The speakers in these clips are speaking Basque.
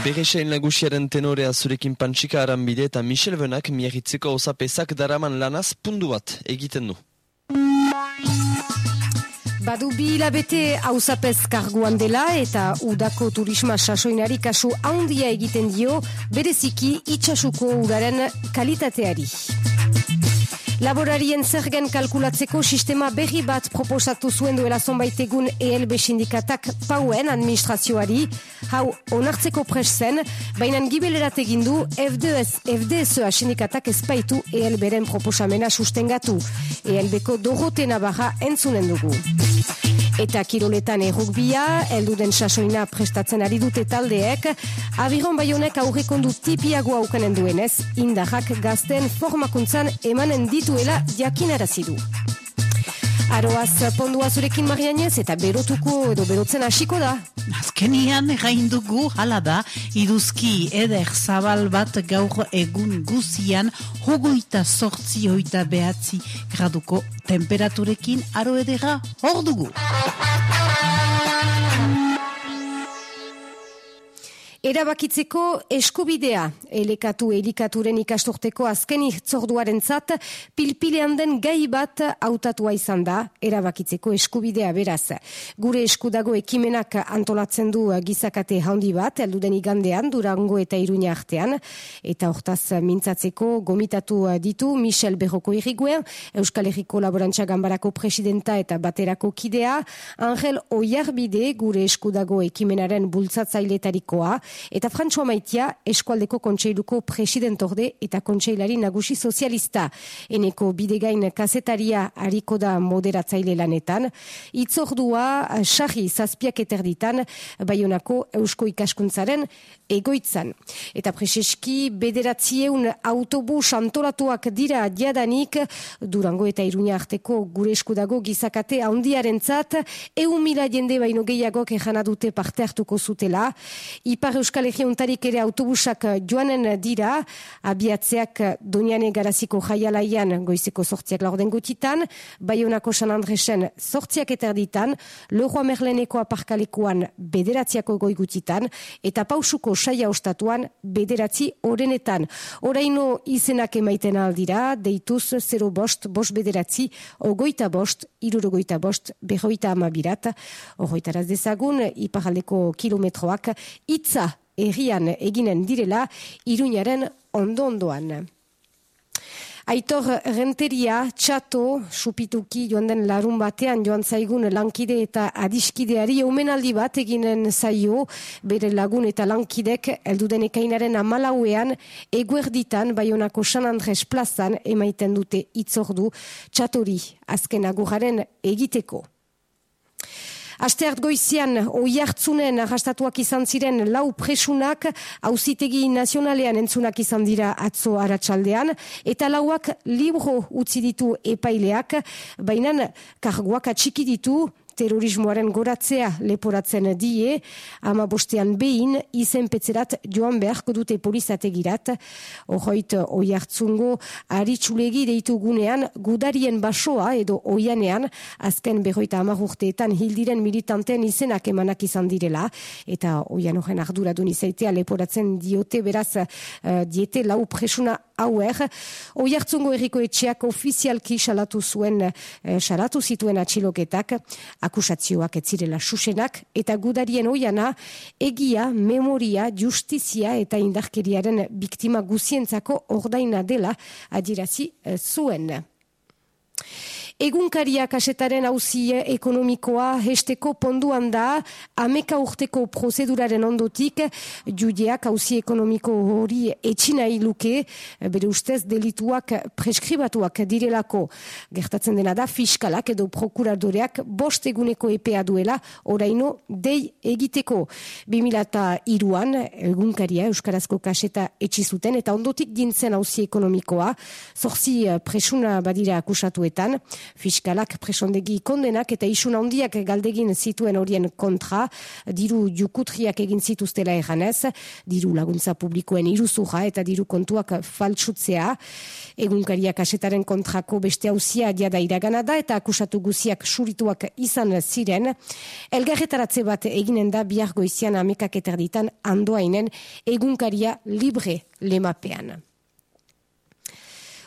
Beresain lagusiaren tenorea zurekin pantxika aranbide eta Michel Benak miagitzeko osapezak daraman lanaz pundu bat egiten du. Badu bi hilabete hausapez karguan dela eta udako turisma sasoinari kasu handia egiten dio bereziki itxasuko udaren kalitateari. Laborarien zergen kalkulatzeko sistema berri bat proposatu zuen duela zonbait egun ELB sindikatak pauen administrazioari, hau onartzeko presen, baina gibelerat egindu FDS, FDSA sindikatak espaitu ELBren proposamena sustengatu. ELBko dorotena barra entzunen dugu. Eta kiroletan errukbia, elduden sasoina prestatzen ari dute taldeek, abiron baionek aurrekondu tipiago aukanen duenez, indarrak gazten formakuntzan emanen dituela jakinarazidu. Aroaz pondua zurekin marianez eta berotuko edo berotzen hasiko da. Azkenian gain dugu hala da, iduzki eder zabal bat gaur egun guzian hogoita sortzi hoita behatzi graduko temperaturekin aro edera hor dugu. Erabakitzeko eskubidea, elekatu elikaturen ikastorteko azken itzorduaren zat, pilpilean den gai bat hautatua izan da, erabakitzeko eskubidea beraz. Gure eskudago ekimenak antolatzen du gizakate handi bat, elduden igandean, durango eta iruña artean, eta hortaz mintzatzeko gomitatu ditu Michel Berroko irriguen, Euskal Herriko Laborantza Gambarako presidenta eta baterako kidea, Angel Oiarbide gure eskudago ekimenaren bultzatzailetarikoa, eta Frantzua Maitia eskualdeko kontseiluko presidentorde eta kontseilari nagusi sozialista. Eneko bidegain kazetaria hariko da moderatzaile lanetan. Itzordua sarri zazpiak eterditan baionako eusko ikaskuntzaren egoitzan. Eta preseski bederatzieun autobus antolatuak dira diadanik Durango eta Iruña arteko gure eskudago gizakate handiaren zat, eun mila jende baino gehiagok ejana dute parte hartuko zutela. Ipar Euskal Egeuntarik ere autobusak joanen dira, abiatzeak Doniane Garaziko jaialaian goizeko sortziak laurden gutitan, Bayonako San Andresen sortziak eterditan, Leroy Merleneko aparkalekuan bederatziako goi gutitan, eta pausuko saia ostatuan bederatzi orenetan. Oraino izenak emaiten aldira, deituz 0 bost, bost bederatzi, ogoita bost, irurogoita bost, behoita amabirat, ogoitaraz dezagun, iparaldeko kilometroak, itza errian eginen direla, iruñaren ondo-ondoan. Aitor renteria, txato, supituki joan den larun batean joan zaigun lankide eta adiskideari omenaldi bat eginen zaio, bere lagun eta lankidek elduden ekainaren amalauean eguerditan baionako San Andres plazan emaiten dute itzordu txatori azken aguraren egiteko. Asteart goizian, oi hartzunen arrastatuak izan ziren lau presunak, hauzitegi nazionalean entzunak izan dira atzo aratsaldean eta lauak libro utzi ditu epaileak, baina karguak atxiki ditu, terrorismoaren goratzea leporatzen die, ama bostean behin, izen petzerat joan beharko dute polizategirat, ohoit oi hartzungo, aritsulegi deitu gunean, gudarien basoa edo oianean, azken berroita amagurteetan hildiren militantean izenak emanak izan direla, eta oian horren ardura duen izaitea leporatzen diote beraz, uh, diete lau presuna hauer, oi hartzungo erriko etxeak ofizialki salatu zuen, uh, salatu zituen atxiloketak, akusazioak etzirela susenak, eta gudarien oiana egia, memoria, justizia eta indarkeriaren biktima guzientzako ordaina dela adirazi zuen. Egunkaria kasetaren hauzie ekonomikoa hesteko ponduan da, ameka urteko prozeduraren ondotik, judeak hauzie ekonomiko hori etxina iluke, bere ustez delituak preskribatuak direlako. Gertatzen dena da, fiskalak edo prokuradoreak bost eguneko EPA duela, oraino dei egiteko. 2002an, egunkaria Euskarazko kaseta etxizuten, eta ondotik dintzen hauzie ekonomikoa, zorzi presuna badira akusatuetan, Fiskalak presondegi kondenak eta isun handiak galdegin zituen horien kontra, diru jukutriak egin zituztela eganez, diru laguntza publikoen iruzuja eta diru kontuak faltsutzea, egunkariak asetaren kontrako beste hauzia diada iragana da eta akusatu guziak surituak izan ziren, elgarretaratze bat eginen da bihar goizian amekak eterditan andoainen egunkaria libre lemapean.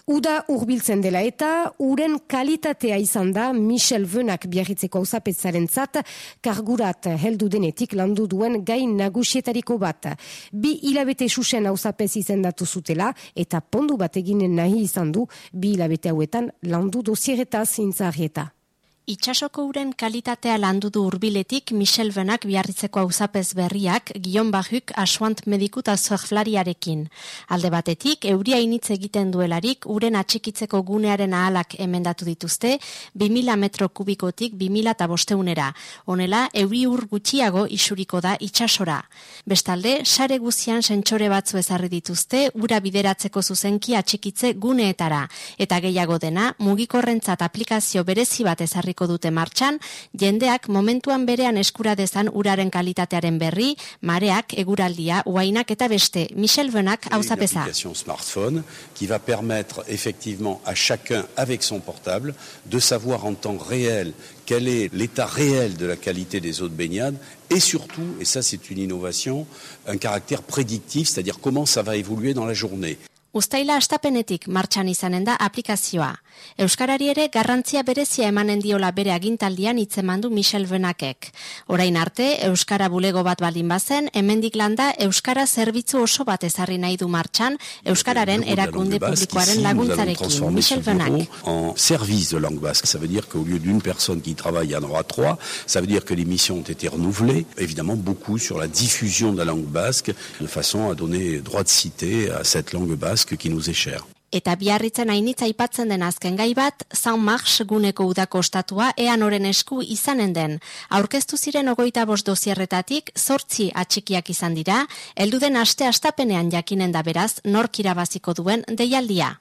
Uda urbiltzen dela eta uren kalitatea izan da Michel Venak biarritzeko hausapetzaren zat, kargurat heldu denetik landu duen gain nagusietariko bat. Bi hilabete susen hausapez izendatu zutela eta pondu bat eginen nahi izan du bi hilabete hauetan landu dosiereta zintzarrieta. Itxasoko uren kalitatea landu du urbiletik Michel Benak biarritzeko auzapez berriak Gion Bahuk asuant medikuta zorflariarekin. Alde batetik, euria initz egiten duelarik uren atxikitzeko gunearen ahalak emendatu dituzte 2000 metro kubikotik 2000 eta. Honela, euri ur gutxiago isuriko da itxasora. Bestalde, sare guzian sentsore batzu ezarri dituzte ura bideratzeko zuzenki atxikitze guneetara. Eta gehiago dena, mugikorrentzat aplikazio berezi bat ezarri jarriko dute martxan, jendeak momentuan berean eskura dezan uraren kalitatearen berri, mareak, eguraldia, uainak eta beste. Michel Benak, hau zapesa. smartphone qui va permettre effectivement à chacun avec son portable de savoir en temps réel quel est l'état réel de la qualité des eaux de baignade et surtout, et ça c'est une innovation, un caractère prédictif, c'est-à-dire comment ça va évoluer dans la journée. Uztaila astapenetik martxan izanen da aplikazioa. Euskarari ere garrantzia berezia emanen diola bere agintaldian itzemandu Michel Benakek. Orain arte, Euskara bulego bat baldin bazen, hemendik landa Euskara zerbitzu oso bat ezarri nahi du martxan, Euskararen erakunde publikoaren laguntzarekin. Michel Benak. En service de langue basque, ça veut dire qu'au lieu d'une personne qui travaille, il y en aura trois. Ça veut dire que les missions ont été renouvelées. Évidemment, beaucoup sur la diffusion de la langue basque, de façon à donner droit de cité à cette langue basque qui nous est cher. Eta biarritzen hainitza aipatzen den azken gai bat, San Mars guneko udako ostatua ean oren esku izanen den. Aurkeztu ziren ogoita bost dozierretatik, zortzi atxikiak izan dira, elduden aste astapenean jakinen da beraz, nork irabaziko duen deialdia.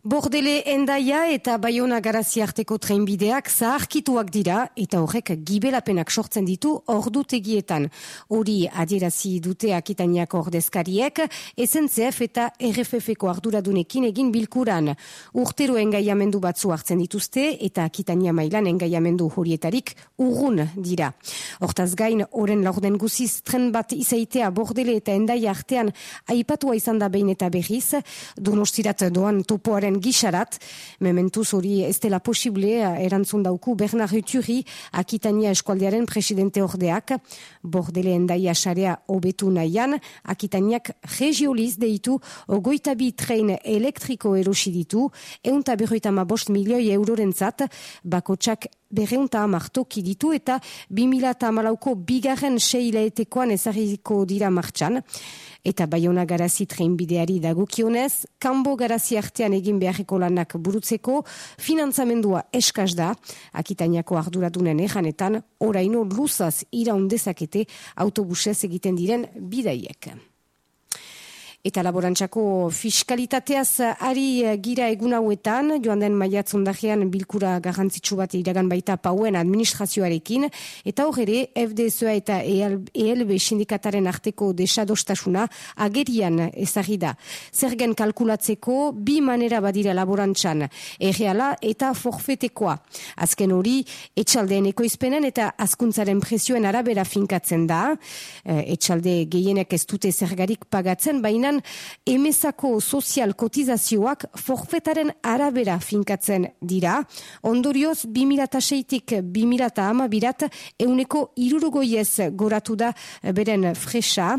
Bordele endaia eta baiona garazi arteko trenbideak zaharkituak dira eta horrek gibelapenak sortzen ditu ordutegietan. Hori adierazi dute akitaniak ordezkariek, SNCF eta RFF-ko arduradunekin egin bilkuran. Urtero engaiamendu batzu hartzen dituzte eta akitania mailan engaiamendu horietarik urrun dira. Hortaz gain, oren laurden guziz tren bat izaitea bordele eta endaia artean aipatua izan da behin eta berriz, donostirat doan topoaren Gisarat, gisarat, mementuz hori ez dela posible, erantzun dauku Bernard Huturi, Akitania Eskualdearen presidente ordeak, bordele endaia sarea obetu nahian, Akitaniak regioliz deitu ogoitabi trein elektriko erosi ditu, eunta berroita ma bost milioi eurorentzat, bakotsak berreunta amartoki ditu eta 2000 amalauko bigarren seileetekoan ezarriko dira martxan. Eta baiona garazi treinbideari dagokionez, kanbo garazi artean egin beharreko lanak burutzeko, finantzamendua eskaz da, akitainako arduradunen ejanetan, oraino luzaz iraundezakete autobusez egiten diren bidaiek. Eta laborantzako fiskalitateaz ari gira egun hauetan, joan den maiatzondajean bilkura garrantzitsu bat iragan baita pauen administrazioarekin, eta hor ere FDSOA eta ELB sindikataren arteko desadostasuna agerian ezagri da. Zergen kalkulatzeko bi manera badira laborantzan, erreala eta forfetekoa. Azken hori, etxaldeen ekoizpenen eta azkuntzaren presioen arabera finkatzen da. Eh, etxalde gehienek ez dute zergarik pagatzen, baina emezako sozial kotizazioak forfetaren arabera finkatzen dira. Ondorioz, 2006-tik 2008 euneko irurugoiez goratu da beren fresa,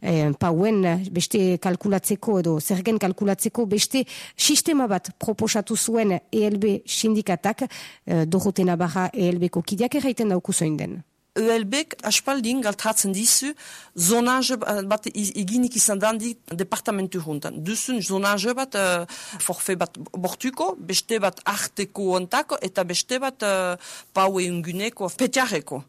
e, pauen beste kalkulatzeko edo zergen kalkulatzeko beste sistema bat proposatu zuen ELB sindikatak, e, Dorotena Barra ELB-ko kideak erraiten dauku zoin den. ELBek aspaldin galtratzen dizu zonage bat eginik izan dandi departamentu juntan. Duzun zonage bat uh, forfe bat bortuko, beste bat arteko ontako eta beste bat uh, paue unguneko petiareko.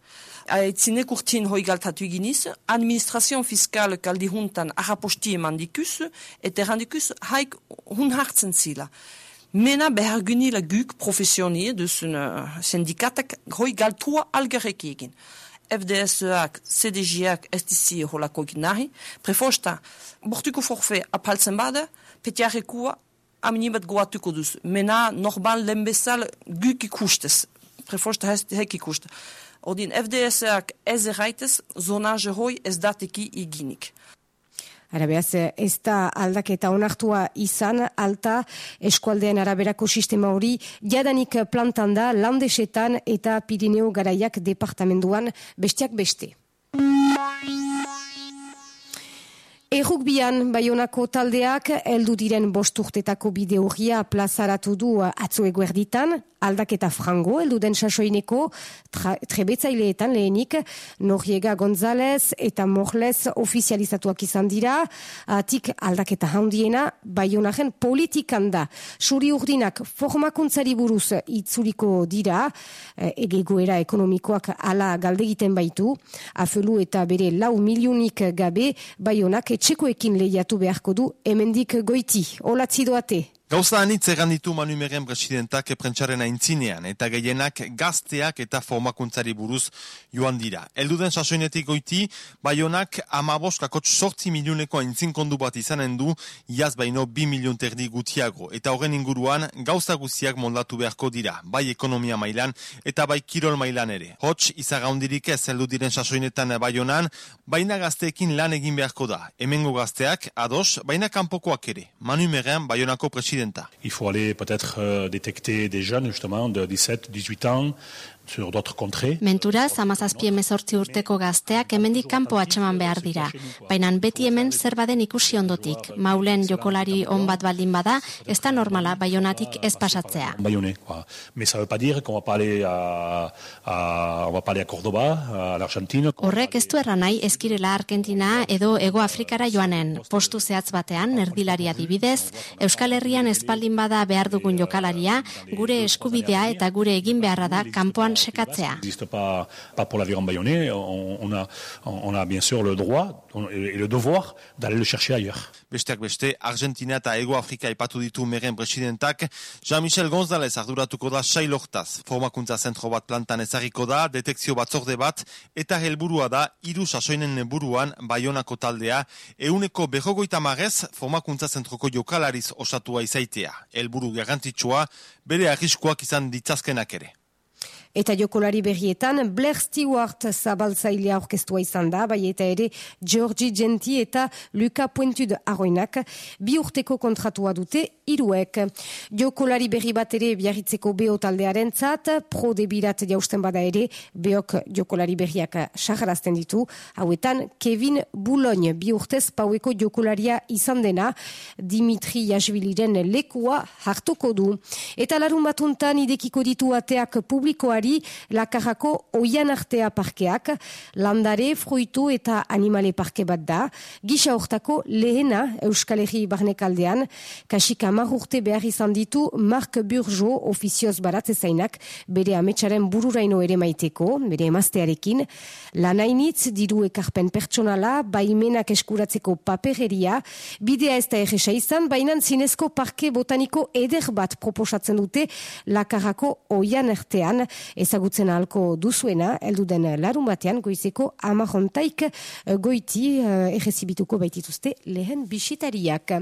Aitzinek urtien hoi galtatu eginiz, administrazioan fiskal kaldi juntan araposti eman dikuz, eta errandikuz haik hun hartzen zila. Mena behar gunila guk profesionie, dus een uh, syndikatak, hoi galtua algerek egin. FDS-ak, CDG-ak ez dizi holako nahi, prefosta, bortuko forfe apaltzen bada, petiarekua aminibat goatuko duzu. Mena normal lembezal guk ikustez, prefosta hek ikustez. Odin FDS-ak ez erraitez, zonage hoi ez dateki iginik. Arabeaz, ez da aldaketa onartua izan, alta eskualdean araberako sistema hori jadanik plantan da landesetan eta Pirineo garaiak departamenduan bestiak beste. Errukbian Baionako taldeak heldu diren bosturtetako bideogia plazaratu du atzuego erditan, aldaketa frango, heldu den sasoineko trebetzaileetan lehenik, Noriega González eta Morlez ofizializatuak izan dira, atik aldaketa handiena, Baionaren politikan da. Suri urdinak formakuntzari buruz itzuliko dira, e, egegoera ekonomikoak ala galdegiten baitu, afelu eta bere lau milionik gabe, Baionak etxekoekin lehiatu beharko du, hemendik goiti, olatzi doate. Gauza anitz erranditu manumeren presidentak prentsaren aintzinean eta gehienak gazteak eta formakuntzari buruz joan dira. Elduden sasoinetik goiti, baionak amabos kakotx sortzi milioneko aintzin kondu bat izanen du, iaz baino bi milion terdi gutiago. Eta horren inguruan gauza guziak moldatu beharko dira, bai ekonomia mailan eta bai kirol mailan ere. Hots, izagaundirik ez heldu diren sasoinetan baionan, baina gazteekin lan egin beharko da. Hemengo gazteak, ados, baina kanpokoak ere. Manumeren baionako Il faut aller peut-être euh, détecter des jeunes justement de 17, 18 ans sur d'autres contrées. Menturaz, amazazpi emezortzi urteko gazteak hemendik kanpo atxeman behar dira. Baina beti hemen zer baden ikusi ondotik. Maulen jokolari on bat baldin bada, ez da normala baionatik ez pasatzea. Bayonne, quoi. Mais ça veut pas dire qu'on va pas aller à, à, on va pas aller à Cordoba, à l'Argentine. Horrek ez du erra nahi ezkirela Argentina edo Ego Afrikara joanen. Postu zehatz batean, erdilaria dibidez, Euskal Herrian espaldin bada behar dugun jokalaria, gure eskubidea eta gure egin beharra da kanpoan sekatzea. n'existe pas, pas pour l'aviron bayonnais. On, on, a, on a bien sûr le droit et le devoir d'aller le chercher ailleurs. Besteak beste, Argentina eta Ego Afrika ipatu ditu meren presidentak, Jean-Michel González arduratuko da sailortaz. Formakuntza zentro bat plantan ezagiko da, detekzio batzorde bat, eta helburua da, iru sasoinen buruan Baionako taldea, euneko behogoita marez, formakuntza zentroko jokalariz osatua izaitea. Helburu garrantzitsua, bere arriskoak izan ditzazkenak ere. Eta jokolari berrietan, Blair Stewart zabaltzailea orkestua izan da, bai eta ere Georgi Genti eta Luka Puentud arroinak bi urteko kontratua dute iruek. Jokolari berri bat ere biarritzeko beho taldearen zat, pro debirat jausten bada ere, beok jokolari berriak saharazten ditu, hauetan Kevin Boulogne bi urtez paueko jokolaria izan dena, Dimitri Jasbiliren lekua hartuko du. Eta larun batuntan idekiko ditu ateak publikoa lakarrako oian artea parkeak, landare, fruitu eta animale parke bat da, gisa hortako lehena Euskal Herri barnekaldean, kasik amar urte behar izan ditu Mark Burjo ofizioz baratze zainak, bere ametsaren bururaino ere maiteko, bere emaztearekin, lanainitz diru ekarpen pertsonala, baimenak eskuratzeko papereria, bidea ez da egesa izan, bainan zinezko parke botaniko eder bat proposatzen dute lakarrako oian artean, ezagutzen ahalko duzuena, elduden larun batean, goizeko amajontaik goiti egezibituko baitituzte lehen bisitariak.